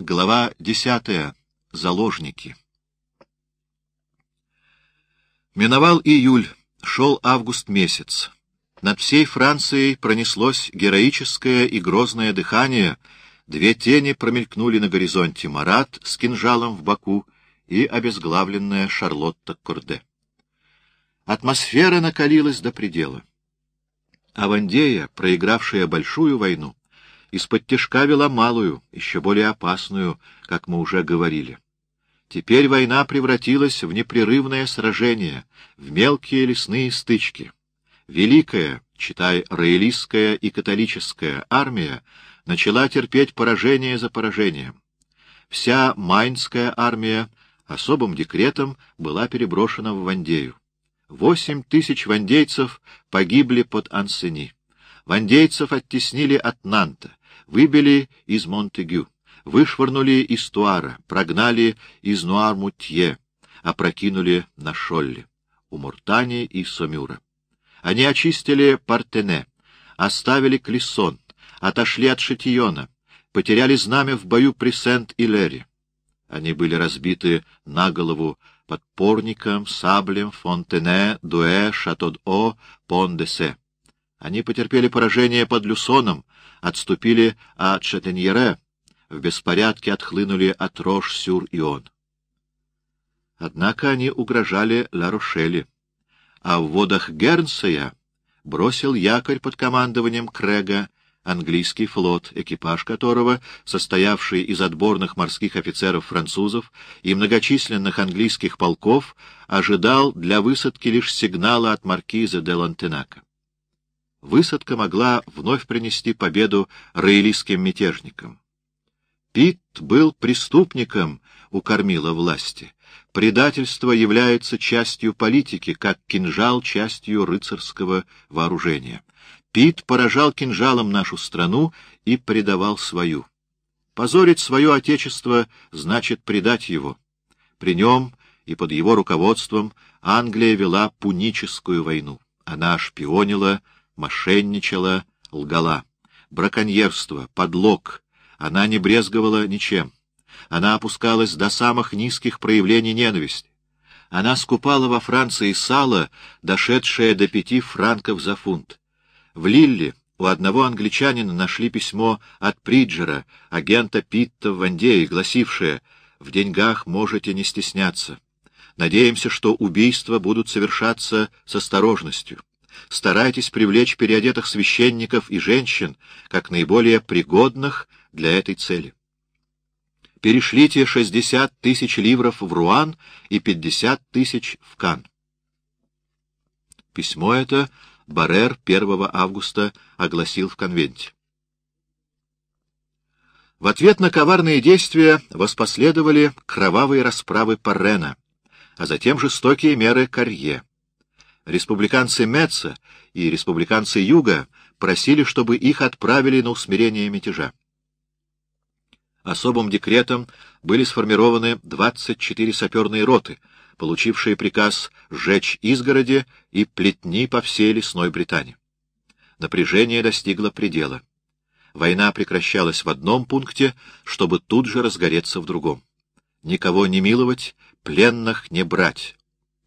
Глава десятая. Заложники. Миновал июль, шел август месяц. Над всей Францией пронеслось героическое и грозное дыхание, две тени промелькнули на горизонте — Марат с кинжалом в боку и обезглавленная Шарлотта Корде. Атмосфера накалилась до предела. Авандея, проигравшая большую войну, из-под тяжка вела малую, еще более опасную, как мы уже говорили. Теперь война превратилась в непрерывное сражение, в мелкие лесные стычки. Великая, читай, роялистская и католическая армия начала терпеть поражение за поражением. Вся Майнская армия особым декретом была переброшена в Вандею. Восемь тысяч вандейцев погибли под Ансени. Вандейцев оттеснили от Нанта, выбили из Монтегю, вышвырнули из Туара, прогнали из Нуар-Мутье, опрокинули на Шолле, у Муртани и Сомюра. Они очистили Партене, оставили Клессон, отошли от Шатиона, потеряли знамя в бою при Сент-Илере. Они были разбиты на голову подпорником, саблем, Фонтене, Дуэ, Шатод-О, Пон-де-Се. Они потерпели поражение под Люсоном, отступили от Шатеньере, в беспорядке отхлынули от Рош-Сюр-Ион. Однако они угрожали Ла-Рошели, а в водах Гернсея бросил якорь под командованием Крега английский флот, экипаж которого, состоявший из отборных морских офицеров-французов и многочисленных английских полков, ожидал для высадки лишь сигнала от маркиза де Лантенака. Высадка могла вновь принести победу роялистским мятежникам. Пит был преступником у кормила власти. Предательство является частью политики, как кинжал — частью рыцарского вооружения. Пит поражал кинжалом нашу страну и предавал свою. Позорить свое отечество значит предать его. При нем и под его руководством Англия вела пуническую войну. Она шпионила, мошенничала, лгала. Браконьерство, подлог. Она не брезговала ничем. Она опускалась до самых низких проявлений ненависти. Она скупала во Франции сало, дошедшее до пяти франков за фунт. В Лилле у одного англичанина нашли письмо от Приджера, агента Питта в Вандее, гласившее «В деньгах можете не стесняться. Надеемся, что убийства будут совершаться с осторожностью. Старайтесь привлечь переодетых священников и женщин, как наиболее пригодных для этой цели. Перешлите 60 тысяч ливров в Руан и 50 тысяч в Кан». Письмо это Баррер 1 августа огласил в конвенте. В ответ на коварные действия воспоследовали кровавые расправы Паррена, а затем жестокие меры Карье. Республиканцы Меца и республиканцы Юга просили, чтобы их отправили на усмирение мятежа. Особым декретом были сформированы 24 саперные роты — получившие приказ сжечь изгороди и плетни по всей лесной Британии. Напряжение достигло предела. Война прекращалась в одном пункте, чтобы тут же разгореться в другом. Никого не миловать, пленных не брать.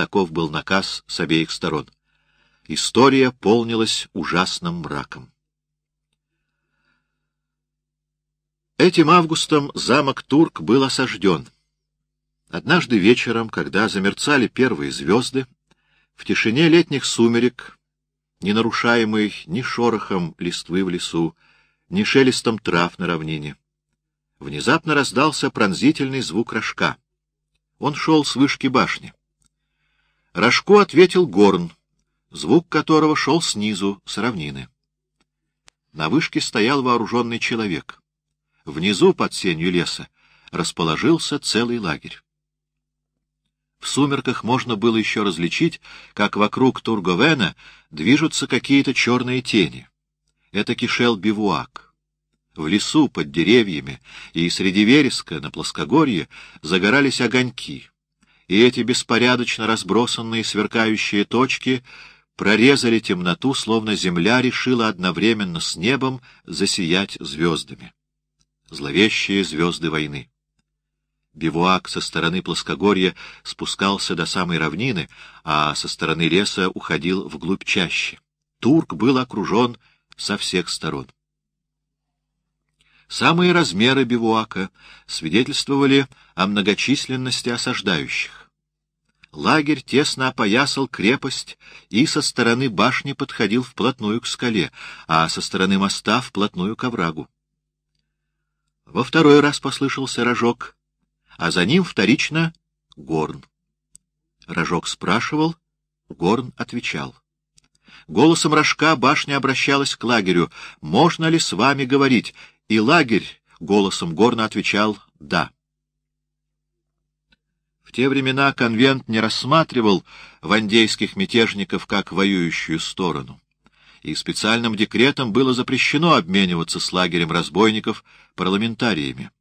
Таков был наказ с обеих сторон. История полнилась ужасным мраком. Этим августом замок Турк был осажден — Однажды вечером, когда замерцали первые звезды, в тишине летних сумерек, не нарушаемый ни шорохом листвы в лесу, ни шелестом трав на равнине, внезапно раздался пронзительный звук рожка. Он шел с вышки башни. Рожку ответил горн, звук которого шел снизу, с равнины. На вышке стоял вооруженный человек. Внизу, под сенью леса, расположился целый лагерь. В сумерках можно было еще различить, как вокруг Турговена движутся какие-то черные тени. Это кишел бивуак. В лесу, под деревьями и среди вереска на плоскогорье загорались огоньки, и эти беспорядочно разбросанные сверкающие точки прорезали темноту, словно земля решила одновременно с небом засиять звездами. зловещие звезды войны. Бивуак со стороны плоскогорья спускался до самой равнины, а со стороны леса уходил вглубь чаще. Турк был окружен со всех сторон. Самые размеры бивуака свидетельствовали о многочисленности осаждающих. Лагерь тесно опоясал крепость и со стороны башни подходил вплотную к скале, а со стороны моста вплотную к оврагу. Во второй раз послышался рожок, а за ним вторично горн. Рожок спрашивал, горн отвечал. Голосом рожка башня обращалась к лагерю. «Можно ли с вами говорить?» И лагерь голосом горно отвечал «да». В те времена конвент не рассматривал вандейских мятежников как воюющую сторону, и специальным декретом было запрещено обмениваться с лагерем разбойников парламентариями.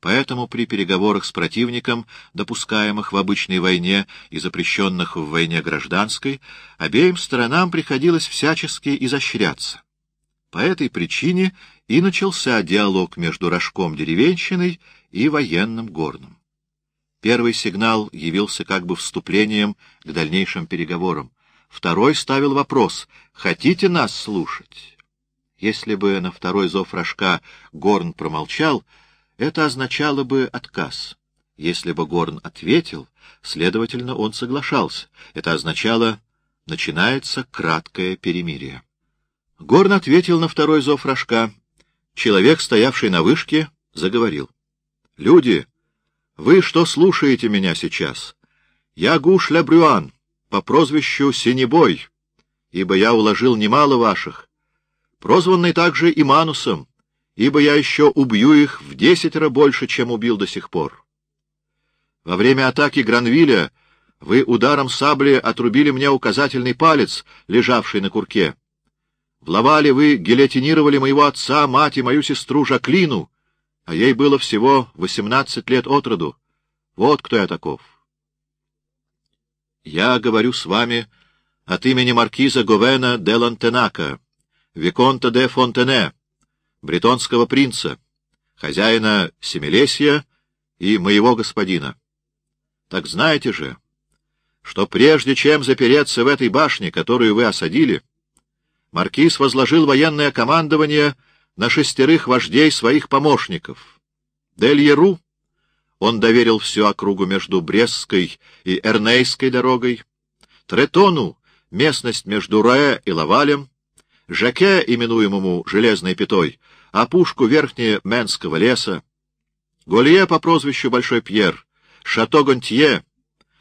Поэтому при переговорах с противником, допускаемых в обычной войне и запрещенных в войне гражданской, обеим сторонам приходилось всячески изощряться. По этой причине и начался диалог между рожком деревенщиной и военным горным. Первый сигнал явился как бы вступлением к дальнейшим переговорам. Второй ставил вопрос «Хотите нас слушать?» Если бы на второй зов рожка Горн промолчал, это означало бы отказ. Если бы Горн ответил, следовательно, он соглашался. Это означало «начинается краткое перемирие». Горн ответил на второй зов рожка. Человек, стоявший на вышке, заговорил. — Люди, вы что слушаете меня сейчас? Я Гуш Лебрюан, по прозвищу Синебой, ибо я уложил немало ваших, прозванный также Иманусом, ибо я еще убью их в десятеро больше, чем убил до сих пор. Во время атаки Гранвиля вы ударом сабли отрубили мне указательный палец, лежавший на курке. В Лавале вы гильотинировали моего отца, мать и мою сестру Жаклину, а ей было всего восемнадцать лет от роду. Вот кто я таков. Я говорю с вами от имени маркиза Говена де Лантенака, Виконта де Фонтене, бретонского принца, хозяина Семилесья и моего господина. Так знаете же, что прежде чем запереться в этой башне, которую вы осадили, маркиз возложил военное командование на шестерых вождей своих помощников. Дель-Еру он доверил всю округу между Брестской и Эрнейской дорогой, Третону — местность между Роэ и Лавалем, Жаке, именуемому Железной Пятой, опушку верхнее Менского леса, Голье по прозвищу Большой Пьер, Шато Гонтье,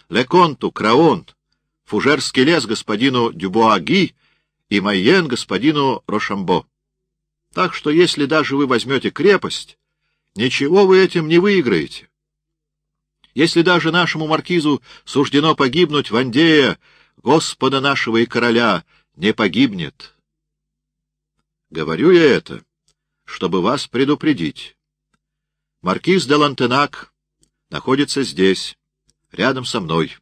Леконту, Краон, Фужерский лес господину Дюбуаги и Майен господину Рошамбо. Так что если даже вы возьмете крепость, ничего вы этим не выиграете. Если даже нашему маркизу суждено погибнуть в Андея, Господа нашего и короля не погибнет. Говорю я это, чтобы вас предупредить. Маркиз де Лантенак находится здесь, рядом со мной.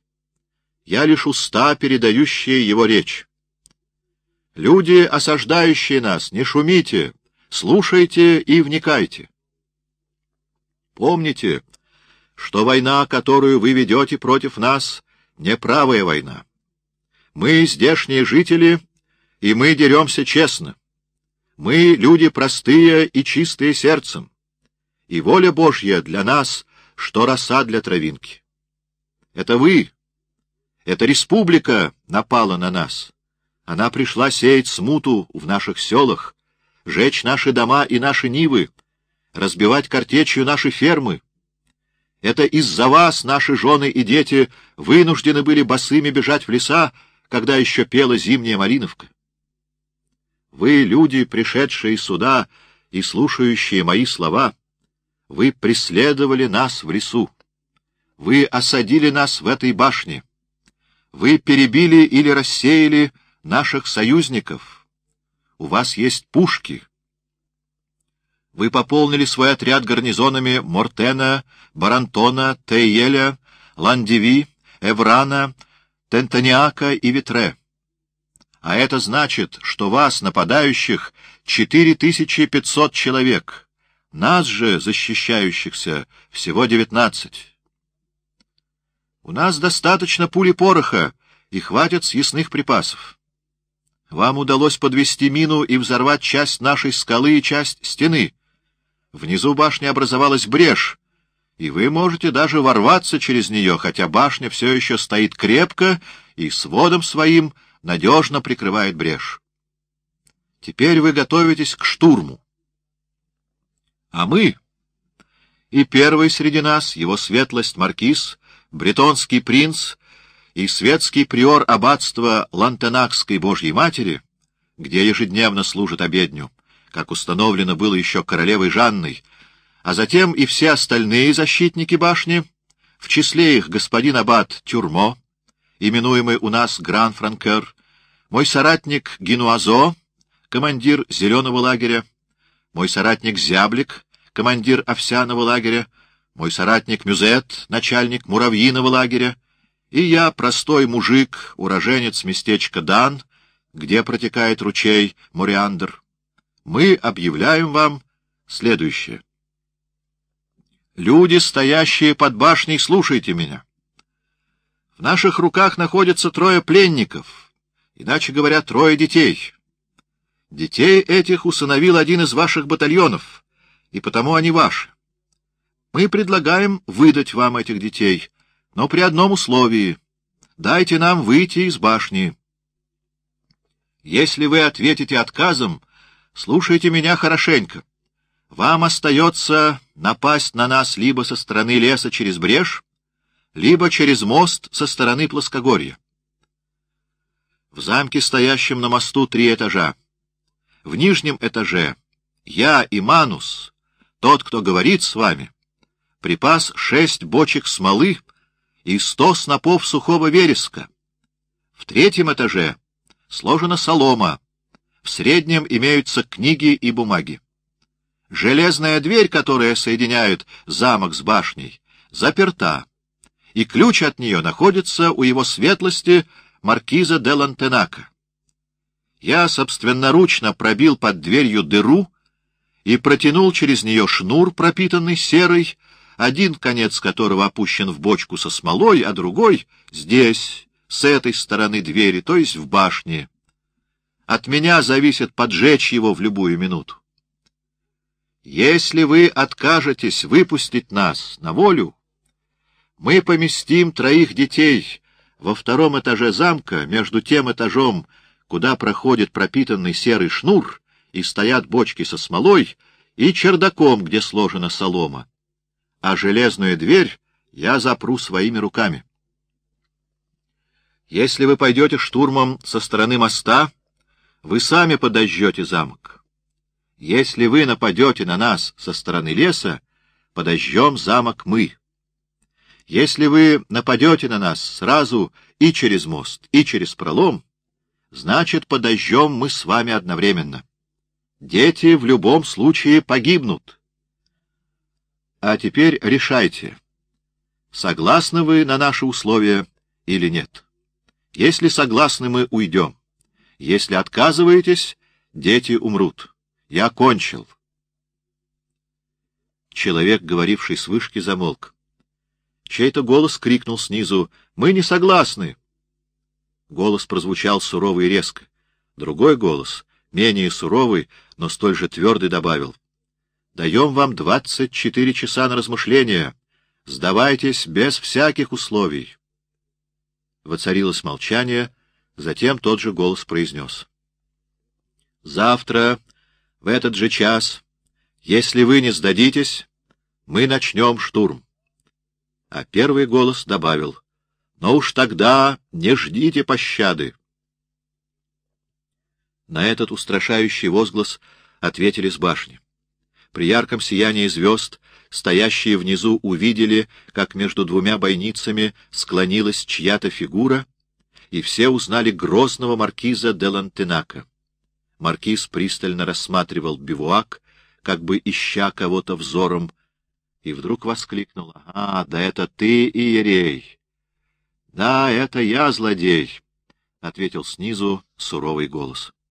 Я лишь уста, передающие его речь. Люди, осаждающие нас, не шумите, слушайте и вникайте. Помните, что война, которую вы ведете против нас, неправая война. Мы здешние жители, и мы деремся честно. Мы люди простые и чистые сердцем, и воля Божья для нас, что роса для травинки. Это вы, эта республика напала на нас. Она пришла сеять смуту в наших селах, жечь наши дома и наши нивы, разбивать картечью наши фермы. Это из-за вас наши жены и дети вынуждены были босыми бежать в леса, когда еще пела зимняя Малиновка. Вы, люди, пришедшие сюда и слушающие мои слова, вы преследовали нас в лесу. Вы осадили нас в этой башне. Вы перебили или рассеяли наших союзников. У вас есть пушки. Вы пополнили свой отряд гарнизонами Мортена, Барантона, Тейеля, Ландиви, Эврана, Тентаниака и Витре. А это значит, что вас, нападающих, 4500 человек, Нас же, защищающихся, всего девятнадцать. У нас достаточно пули пороха и хватит съестных припасов. Вам удалось подвести мину и взорвать часть нашей скалы и часть стены. Внизу башни образовалась брешь, и вы можете даже ворваться через нее, хотя башня все еще стоит крепко и сводом своим надежно прикрывает брешь. Теперь вы готовитесь к штурму. А мы, и первый среди нас, его светлость маркиз, бретонский принц и светский приор аббатства Лантенакской Божьей Матери, где ежедневно служит обедню, как установлено было еще королевой Жанной, а затем и все остальные защитники башни, в числе их господин аббат Тюрмо, именуемый у нас Гран-Франкер, мой соратник Генуазо, командир зеленого лагеря, мой соратник Зяблик, командир овсяного лагеря, мой соратник Мюзет, начальник муравьиного лагеря, и я, простой мужик, уроженец местечка Дан, где протекает ручей Мориандр. Мы объявляем вам следующее. Люди, стоящие под башней, слушайте меня. В наших руках находятся трое пленников, иначе говоря, трое детей. Детей этих усыновил один из ваших батальонов, и потому они ваши. Мы предлагаем выдать вам этих детей, но при одном условии. Дайте нам выйти из башни. Если вы ответите отказом, слушайте меня хорошенько. Вам остается напасть на нас либо со стороны леса через брешь, либо через мост со стороны плоскогорья. В замке, стоящем на мосту, три этажа. В нижнем этаже я и Манус, тот, кто говорит с вами, припас шесть бочек смолы и сто снопов сухого вереска. В третьем этаже сложена солома, в среднем имеются книги и бумаги. Железная дверь, которая соединяет замок с башней, заперта, и ключ от нее находится у его светлости маркиза де Лантенака. Я собственноручно пробил под дверью дыру и протянул через нее шнур, пропитанный серой, один конец которого опущен в бочку со смолой, а другой — здесь, с этой стороны двери, то есть в башне. От меня зависит поджечь его в любую минуту. Если вы откажетесь выпустить нас на волю, мы поместим троих детей во втором этаже замка между тем этажом, куда проходит пропитанный серый шнур, и стоят бочки со смолой, и чердаком, где сложена солома. А железную дверь я запру своими руками. Если вы пойдете штурмом со стороны моста, вы сами подожжете замок. Если вы нападете на нас со стороны леса, подожжем замок мы. Если вы нападете на нас сразу и через мост, и через пролом, значит, подожжем мы с вами одновременно. Дети в любом случае погибнут. А теперь решайте, согласны вы на наши условия или нет. Если согласны, мы уйдем. Если отказываетесь, дети умрут. Я кончил. Человек, говоривший с вышки, замолк. Чей-то голос крикнул снизу «Мы не согласны!» Голос прозвучал сурово и резко. Другой голос, менее суровый, но столь же твердый, добавил «Даем вам двадцать четыре часа на размышления. Сдавайтесь без всяких условий». Воцарилось молчание, затем тот же голос произнес. «Завтра в этот же час, если вы не сдадитесь, мы начнем штурм. А первый голос добавил, но уж тогда не ждите пощады. На этот устрашающий возглас ответили с башни. При ярком сиянии звезд стоящие внизу увидели, как между двумя бойницами склонилась чья-то фигура, и все узнали грозного маркиза де Лантенака. Маркиз пристально рассматривал бивуак, как бы ища кого-то взором, и вдруг воскликнул. — А, да это ты, Иерей! — Да, это я, злодей! — ответил снизу суровый голос.